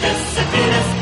disappeared